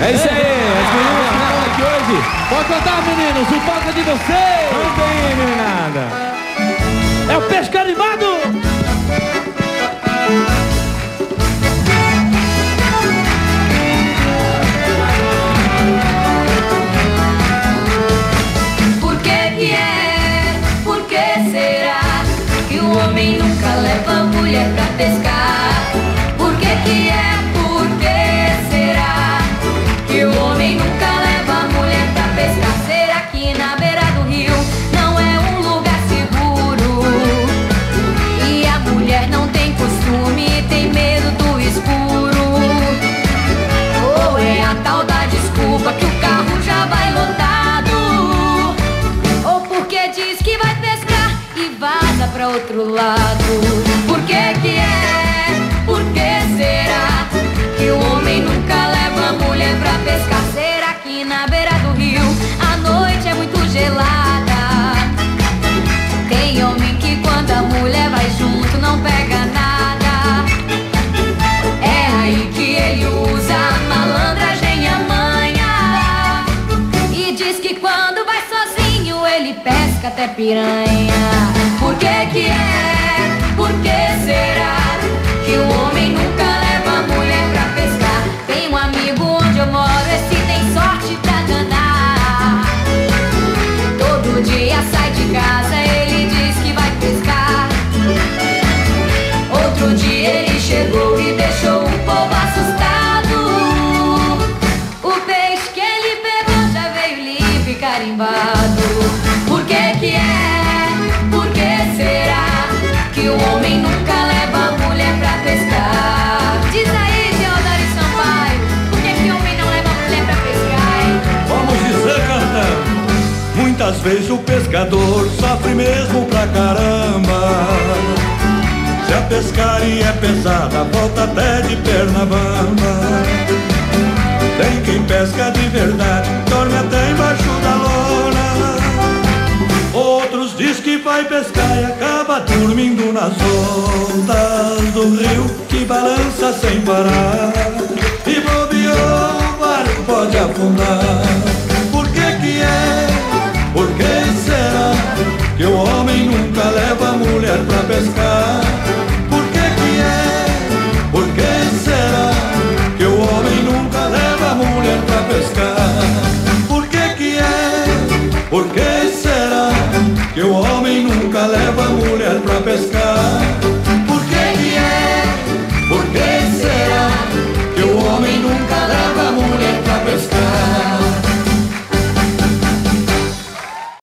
É isso aí, as meninas ficaram aqui hoje. Pode cantar, meninos, o palco é de vocês. Cantem, meninada. É o Pesca Animado. Por que que é? Por que será que o homem nunca leva a mulher pra pescar? Por que que é? Pra outro lado? Por que que é? Até piranha. Por que que é? Por que será Por que que é? Por que será que o homem nunca leva a mulher pra pescar? Diz aí, Teodoro Sampaio, por que que o homem não leva a mulher pra pescar? hein? Vamos dizer cantando. Muitas vezes o pescador sofre mesmo pra caramba. Se a pescaria é pesada, volta até de perna bamba. Tem quem pesca de verdade, vai pescar e acaba dormindo nas ondas do rio que balança sem parar. E bobeou, o barco pode afundar.